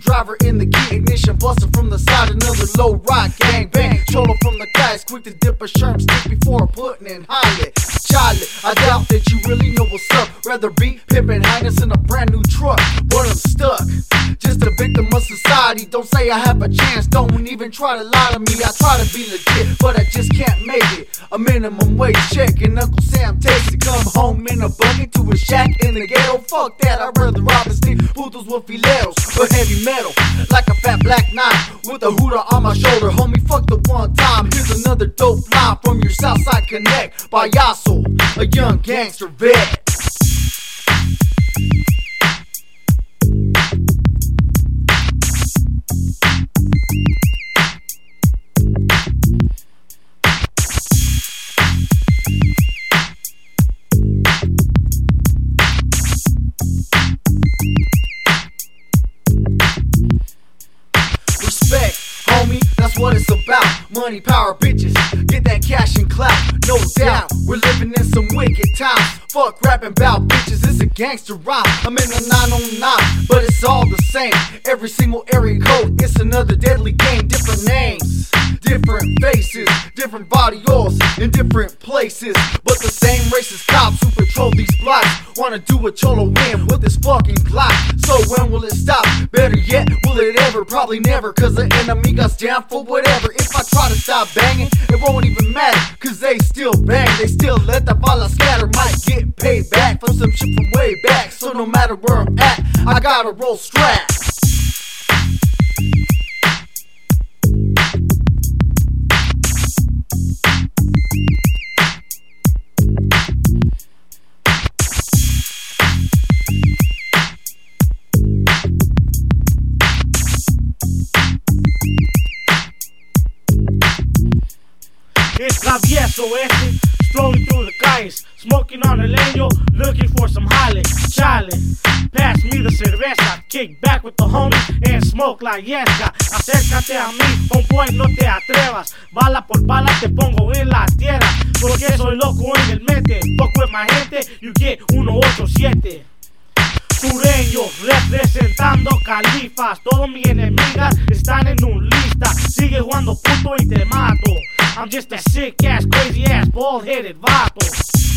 Screwdriver in the key ignition, busting from the side. Another low rock gang bang. Cholo from the guys, quick to dip a sherm stick before putting in high Holly. Charlie, I doubt that you really know what's up. Rather be pimping Highness in a brand new Don't say I have a chance. Don't even try to lie to me. I try to be legit, but I just can't make it. A minimum wage check and Uncle Sam takes come home in a bucket to a shack in the ghetto. Fuck that. I'd rather rob and steal putos with fileros, but heavy metal like a fat black knife with a hooter on my shoulder. Homie, fuck the one time. Here's another dope line from your Southside Connect Payaso, a young gangster vet. Respect, homie, that's what it's about. Money, power, bitches, get that cash and clout. No doubt, we're living in some wicked times. Fuck rapping about bitches, it's a gangster rhyme. I'm in the 909, but it's all the same. Every single area code, it's another deadly game. Different names, different faces, different body oils in different places. But the same racist cops who patrol these blocks wanna do a cholo win with this fucking Glock. So when will it stop? Better yet, will it ever? Probably never, cause the enemy got down for whatever. If I try to stop banging, it won't even matter, cause they still bang. They still let the bala scatter. Might get paid back for some shit from way back. So no matter where I'm at, I gotta roll straps. It's travieso este, strolling through the calles, smoking on a leño, looking for some jale, chale. Pass me the cerveza, kick back with the homies and smoke la yesca. Acércate a mí, homeboy, no te atrevas. Bala por bala te pongo en la tierra, porque soy loco en el mente. Fuck with my gente, you get 187. Sureño, representando califas. Todos mis enemigas están en un lista. Sigue jugando puto y te mato. I'm just a sick ass, crazy ass, bald headed vato.